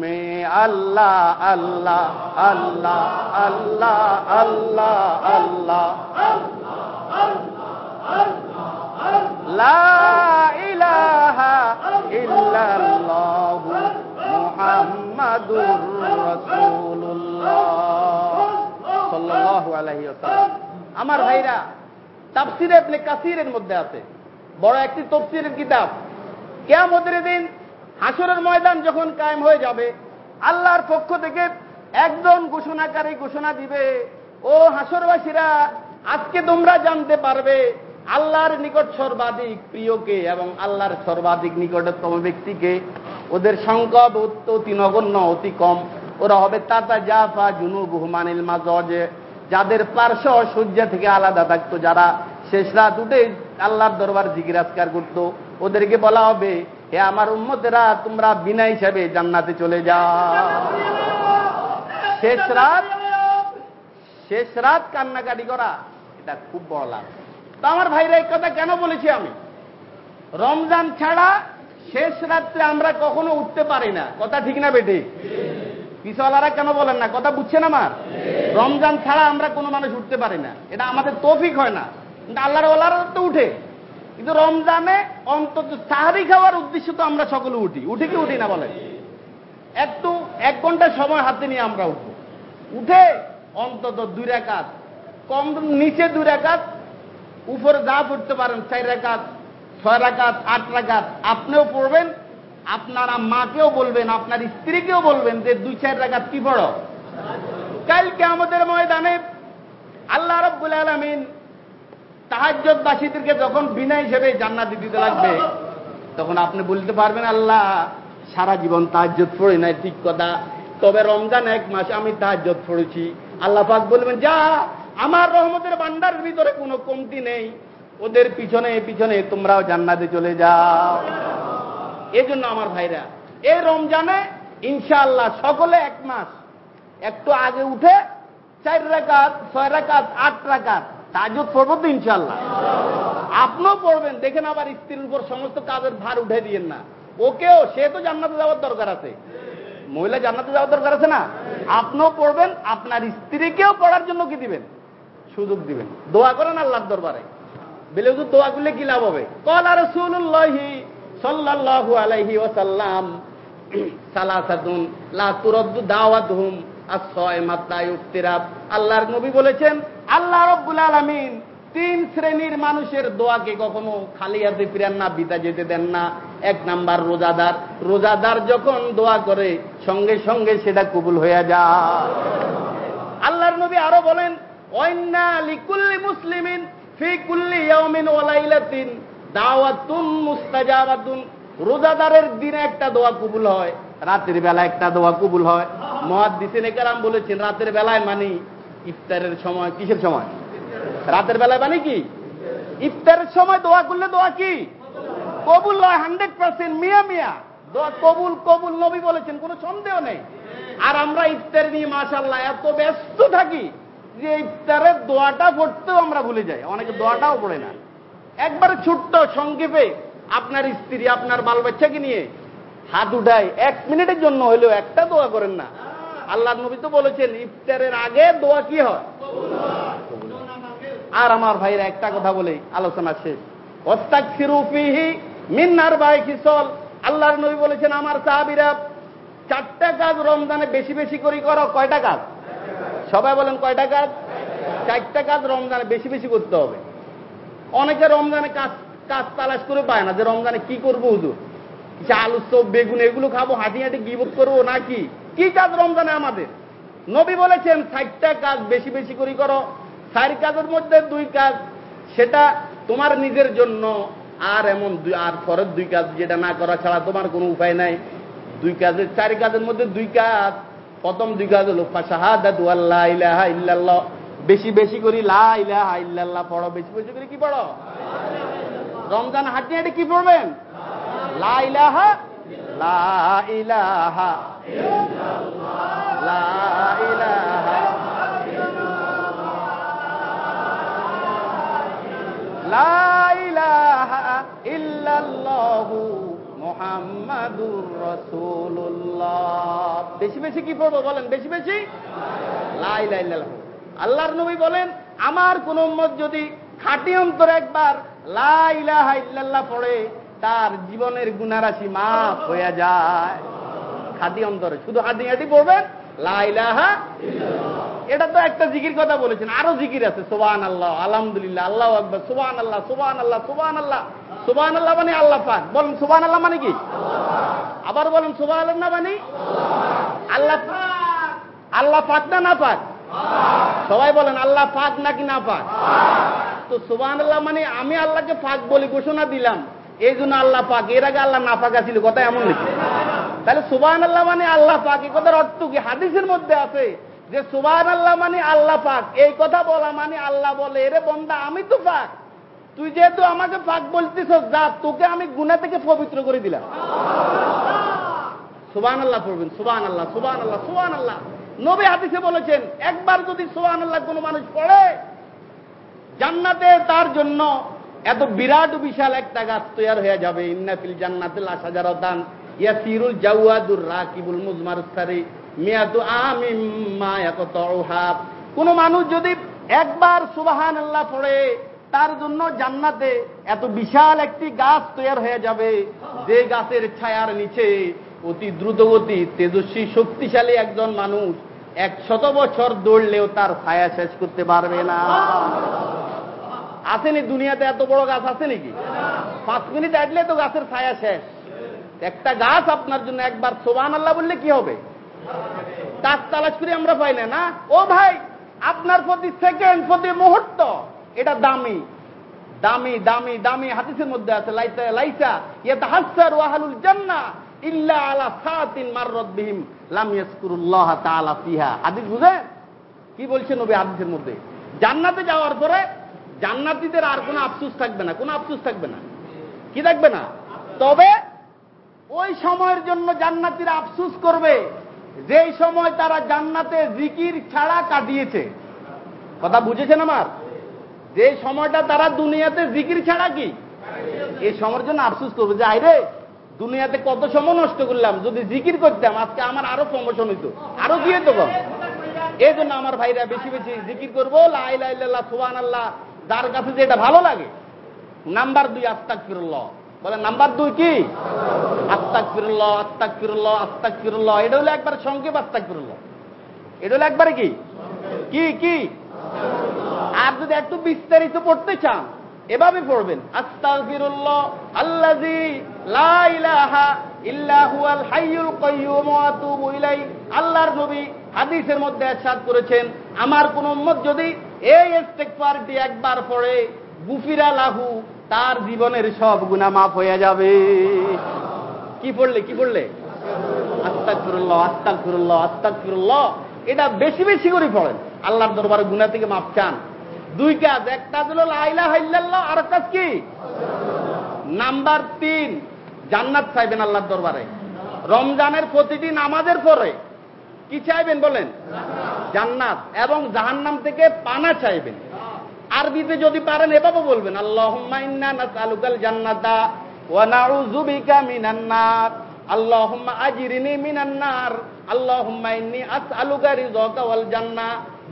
S1: में। अल्लाह अल्लाह अल्लाह अल्लाह अल्लाह अल्लाह। লা ইলাহা ইল্লাল্লাহ মুহাম্মাদুর রাসূলুল্লাহ। সাল্লাল্লাহু আলাইহি ওয়াসাল্লাম। আমার ভাইরা, তাফসিরে ইবনে কাসিরের মধ্যে আছে। বড় একটি তফসিরের কিতাব। কেয়ামতের দিন হাসরের ময়দান যখন কায়েম হয়ে যাবে, আল্লাহর পক্ষ থেকে একজন ঘোষণাকারী ঘোষণা দিবে, ও হাসরবাসীরা আজকে তোমরা জানতে পারবে আল্লাহর নিকট সর্বাধিক প্রিয়কে এবং আল্লাহর সর্বাধিক নিকটতম ব্যক্তিকে ওদের সংখ্যা অতি নগণ্য, অতি কম। ওরা হবে তাতা জাফা জুনু বুহমানিল মাজে যাদের পার্শ্ব সূর্য থেকে আলাদা থাকতো, যারা শেষ রাত উঠে আল্লাহর দরবার জিজ্ঞাসকার করত। ওদেরকে বলা হবে, হে আমার উন্মতেরা তোমরা বিনা হিসাবে জান্নাতে চলে যাও। শেষ রাত শেষ রাত কান্নাকাটি করা, এটা খুব বড় লাভ। তো আমার ভাইরা এই কথা কেন বলেছি আমি? রমজান ছাড়া শেষ রাত্রে আমরা কখনো উঠতে পারি না। কথা ঠিক না বেটে? পিছওয়ালারা কেন বলেন না? কথা বুঝছেন আমার? রমজান ছাড়া আমরা কোনো মানুষ উঠতে পারি না। এটা আমাদের তৌফিক হয় না। কিন্তু আল্লাহর ওলারা তো উঠে। কিন্তু রমজানে অন্তত সাহারি খাওয়ার উদ্দেশ্য তো আমরা সকলে উঠি। উঠি কি উঠি না বলেন? একটু, এক ঘণ্টা সময় হাতে নিয়ে আমরা উঠবো। উঠে অন্তত দুই রেখাত কম নিচে দুই রেখাত উপরে যা পড়তে পারেন, চার রেখাত ছয় রাকাত, আট রাকাত, আপনিও পড়বেন, আপনার মাকেও বলবেন, আপনার স্ত্রীকেও বলবেন যে দুই, চার রাকাত কি পড়ো? কালকে আমাদের ময়দানে আল্লাহ রব্বুল আলমিন তাহাজ্জতবাসীদেরকে যখন বিনা হিসেবে জান্নাতি দিতে লাগবে, তখন আপনি বলতে পারবেন, আল্লাহ, সারা জীবন তাহাজ্জত পড়ি নাই, ঠিক কথা। তবে রমজান এক মাস আমি তাহাজ্জত পড়েছি। আল্লাহ পাক বলবেন, যা আমার রহমতের ভান্ডারের ভিতরে কোনো কমতি নেই। ওদের পিছনে পিছনে তোমরাও জান্নাতে চলে যাও। এই জন্য আমার ভাইরা, এই রমজানে ইনশাআল্লাহ সকলে এক মাস, একটু আগে উঠে চার রাকাত, ছয় রাকাত, আট রাকাত তাজুদ পড়ব তো ইনশাল্লাহ আপনিও পড়বেন, দেখেন আবার স্ত্রীর উপর সমস্ত কাজের ভার উঠে দিয়েন না। ওকেও, সে তো জান্নাতে যাওয়ার দরকার আছে। মহিলা জান্নাতে যাওয়ার দরকার আছে না? আপনিও পড়বেন, আপনার স্ত্রীকেও পড়ার জন্য কি দিবেন? সুযোগ দিবেন। দোয়া করেন আল্লাহর দরবারে। বেলে হুজুর, দোয়া করলে কি লাভ হবে? কল রসুল্লাহি সাল্লাল্লাহু আলাইহি ওয়াসাল্লাম, সালাসাতুন লা তুরদ্দু দাওয়াতুহুম আল্লাহর নবী বলেছেন, আল্লাহ রব্বুল আলমিন তিন শ্রেণির মানুষের দোয়াকে কখনো খালি হাতে ফিরান না বিতা যেতে দেন না। এক নাম্বার রোজাদার। রোজাদার যখন দোয়া করে, সঙ্গে সঙ্গে সেটা কবুল হয়ে যায়। আল্লাহর নবী আরও বলেন লিকুল্লি মুসলিমিন রোজাদারের দিনে একটা দোয়া কবুল হয়, রাতের বেলা একটা দোয়া কবুল হয়। মহাদিসিনে কারাম বলেছেন, রাতের বেলায় মানি ইফতারের সময়, কিসের সময়? রাতের বেলায় মানে কি? ইফতারের সময় দোয়া করলে দোয়া কি? কবুল হয়, হান্ড্রেড পার্সেন্ট, মিয়া মিয়া। দোয়া কবুল কবুল নবী বলেছেন, কোনো সন্দেহ নেই। আর আমরা ইফতার নিয়ে মাসাল্লাহ এত ব্যস্ত থাকি। যে ইফতারের দোয়াটা পড়তেও আমরা ভুলে যাই। অনেকে দোয়াটাও পড়ে না। একবারে ছোট্ট সংক্ষেপে আপনার স্ত্রী, আপনার বাল বাচ্চাকে নিয়ে হাত উঠায়। এক মিনিটের জন্য হলেও একটা দোয়া করেন না। আল্লাহ নবী তো বলেছেন, ইফতারের আগে দোয়া কি হয়? আর আমার ভাইরা একটা কথা বলে, আলোচনা শেষ। অস্তাক মিন্নার বাই খিসল আল্লাহর নবী বলেছেন, আমার সাহাবিরা চারটা কাজ রমজানে বেশি বেশি করে করো। কয়টা কাজ? সবাই বলেন কয়টা কাজ? চারটা কাজ রমজানে বেশি বেশি করতে হবে। অনেকে রমজানে কাজ কাজ তালাশ করে পায় না যে রমজানে কি করব হুজুর? আলু চপ, বেগুন, এগুলো খাব, হাঁটি হাঁটি গিবত করব নাকি? কি কাজ রমজানে আমাদের? নবী বলেছেন ষাটটা কাজ বেশি বেশি করে করো। চার কাজের মধ্যে দুই কাজ, সেটা তোমার নিজের জন্য, আর এমন আর পরের দুই কাজ যেটা না করা ছাড়া তোমার কোনো উপায় নাই। দুই কাজের, চার কাজের মধ্যে দুই কাজ প্রথম দুই কাজ হলো শাহাদাতু আল্লাহ বেশি বেশি করি লা ইলাহা ইল্লাল্লাহ পড়ো, বেশি বেশি করে কি পড়ো? রমজান হাঁটি হাঁটি কি পড়বেন? লা ইলাহা লা ইলাহা লা ইলাহা লা ইলাহা মুহাম্মাদুর রাসূলুল্লাহ। বেশি বেশি কি পড়ব বলেন? বেশি বেশি? লা ইলাহা ইল্লাল্লাহ। আল্লাহর নবী বলেন, আমার কোন উম্মত যদি খাঁটি অন্তর একবার লা ইলাহা ইল্লাল্লাহ পড়ে, তার জীবনের গুণারাশি মাফ হয়ে যায়। খাদি অন্তরে। শুধু হাঁটি হাঁটি পড়বেন? লা ইলাহা এটা তো একটা জিকির কথা বলেছেন। আরও জিকির আছে সোবান আল্লাহ আলহামদুলিল্লাহ, আল্লাহ আকবর সোবান আল্লাহ সোবান আল্লাহ সোবান আল্লাহ সোবান আল্লাহ মানে আল্লাহ পাক। বলেন সোবান আল্লাহ মানে কি? আবার বলেন সোবান আল্লাহ মানে? আল্লাহ পাক। আল্লাহ পাক না না পাক? সবাই বলেন আল্লাহ পাক নাকি না পাক? তো সোবান আল্লাহ মানে আমি আল্লাহকে পাক বলি ঘোষণা দিলাম। এই জন্য আল্লাহ পাক। এর আগে আল্লাহ না পাকা ছিল কথা এমন নাকি? তাহলে সুবান আল্লাহ মানে আল্লাহ পাক। এই কথার অর্থ কি? হাদিসের মধ্যে আছে। যে সুবান আল্লাহ মানে আল্লাহ পাক, এই কথা বলা মানে আল্লাহ বলে। এরে বন্দা, আমি তো পাক। তুই যেহেতু আমাকে পাক বলতিস যা, তোকে আমি গুণা থেকে পবিত্র করে দিলাম। সুবান আল্লাহ পড়বেন সুবান আল্লাহ সুবান আল্লাহ সুবান আল্লাহ নবী হাদিসে বলেছেন, একবার যদি সুবান আল্লাহ কোনো মানুষ পড়ে, জান্নাতে তার জন্য এত বিরাট বিশাল একটা গাছ তৈরি হয়ে যাবে। ইন্নাফিল জান্নাতুল আসাজারদান ইয়াসিরুল জাওয়াদুর রাকিবুল মুজমার সারি। মিয়াতু আমিম মা ইয়াকতাউহা। কোন মানুষ যদি একবার সুবাহান আল্লাহ পড়ে, তার জন্য জান্নাতে এত বিশাল একটি গাছ তৈরি হয়ে যাবে। যে গাছের ছায়ার নিচে অতি দ্রুতগতি তেজস্বী শক্তিশালী একজন মানুষ এক শত বছর দৌড়লেও তার ছায়া শেষ করতে পারবে না। আসেনি দুনিয়াতে এত বড় গাছ আছে নাকি? পাঁচ মিনিট আটলে তো গাছের ছায়া শেষ। একটা গাছ আপনার জন্য একবার সোবান আল্লাহ বললে কি হবে? গাছ তালাশ করে আমরা পাই না না? ও ভাই, আপনার প্রতি সেকেন্ড প্রতি মুহূর্ত, এটা দামি। দামি দামি দামি হাদিসের মধ্যে আছে, লাইসা লাইসা ইয়াতা হাসার ওয়াহালুল জান্না ইল্লা আলা সাতিন মাররাত বিহিম, লাম ইয়াসকুরুল্লাহ তাআলা ফিহা। হাদিস বুঝেন? কি বলছে নবী হাদিসের মধ্যে? জান্নাতে যাওয়ার পরে জান্নাতীদের আর কোনো আফসুস থাকবে না, কোনো আফসুস থাকবে না। কি থাকবে না? তবে ওই সময়ের জন্য জান্নাতিরা আফসুস করবে। যেই সময় তারা জান্নাতে জিকির ছাড়া কাটিয়েছে, কথা বুঝেছেন আমার? যে সময়টা তারা দুনিয়াতে জিকির ছাড়া কি? এই সময়ের জন্য আফসুস করবে যে, আইরে, দুনিয়াতে কত সময় নষ্ট করলাম, যদি জিকির করতাম, আজকে আমার আরও প্রমোশন হইতো, আরও কি কম এই জন্য আমার ভাইরা বেশি বেশি জিকির করব লাইল্লাহ সুবান আল্লাহ যার কাছে যেটা ভালো লাগে। নাম্বার দুই আস্তাক ফিরুল্লাহ বলে, নাম্বার দুই কি? আত্মাক ফিরল আত্মাক ফিরল আত্মাক ফিরল এটা হলো একবার সংক্ষেপ আত্মাক ফিরল এটা হলো একবারে কি? কি কি? আর যদি একটু বিস্তারিত পড়তে চান, এভাবে পড়বেন। আস্তাক ফিরুল্লাহ আল্লাজি আল্লাহর নবী হাদিসের মধ্যে একসাদ করেছেন, আমার কোন উন্মত যদি এই একবার পড়ে, গুফিরা লাহু তার জীবনের সব গুনাহ মাফ হয়ে যাবে। কি পড়লে কি পড়লে? আস্তাগফিরুল্লাহ আস্তাগফিরুল্লাহ আস্তাগফিরুল্লাহ। এটা বেশি বেশি করে পড়েন। আল্লাহর দরবারে গুনাহ থেকে মাফ চান। দুই কাজ এক কাজ হলো লাইলা হাইল্লাল্লাহ আর কাজ কি? নাম্বার তিন, জান্নাত চাইবেন আল্লাহর দরবারে। রমজানের প্রতিটি নামাজের পরে কি চাইবেন বলেন? জান্নাত। এবং জাহান্নাম থেকে পানা চাইবেন। আরবিতে যদি পারেন এভাবে বলবেন আল্লাহ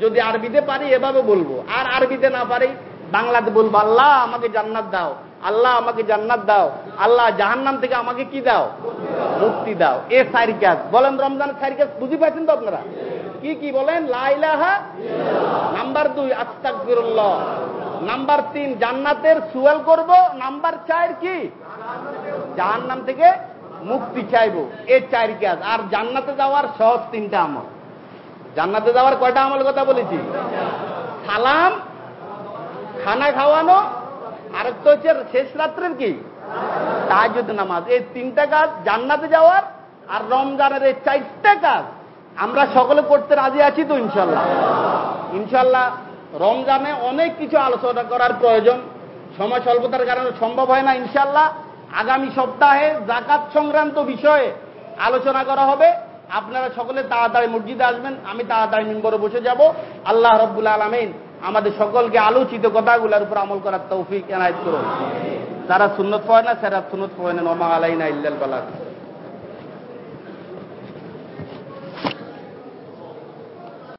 S1: যদি আরবিতে পারি এভাবে বলব। আর আরবিতে না পারি, বাংলাতে বলব, আল্লাহ আমাকে জান্নাত দাও। আল্লাহ আমাকে জান্নাত দাও। আল্লাহ জাহান্নাম থেকে আমাকে কি দাও? মুক্তি দাও। এ সাইর কাজ বলেন রমজান সাইর কাজ বুঝি পাচ্ছেন তো আপনারা? কি কি বলেন? লাইলাহা নাম্বার দুই আস্তাক নাম্বার তিন, জান্নাতের সুয়েল করব। নাম্বার চার কি? জাহান্নাম থেকে মুক্তি চাইব। এ চার কাজ আর জান্নাতে যাওয়ার সহজ তিনটা আমল। জান্নাতে যাওয়ার কয়টা আমল কথা বলেছি? সালাম, খানা খাওয়ানো আর একটা হচ্ছে শেষ রাত্রের কি? তাহাজুদ নামাজ। এই তিনটা কাজ জান্নাতে যাওয়ার আর রমজানের এই চারটা কাজ আমরা সকলে করতে রাজি আছি তো ইনশাল্লাহ ইনশাল্লাহ রমজানে অনেক কিছু আলোচনা করার প্রয়োজন। সময় স্বল্পতার কারণে সম্ভব হয় না ইনশাল্লাহ আগামী সপ্তাহে জাকাত সংক্রান্ত বিষয়ে আলোচনা করা হবে। আপনারা সকলে তাড়াতাড়ি মসজিদে আসবেন, আমি তাড়াতাড়ি মিম্বরে বসে যাব। আল্লাহ রব্বুল আলমিন আমাদের সকলকে আলোচিত কথাগুলোর উপর আমল করার তৌফিক এনায়ত করুন। যারা সুন্নত পয় না, সেরা সুন্নত পয় না। নমা আলাইনা ইল্লাল বালাক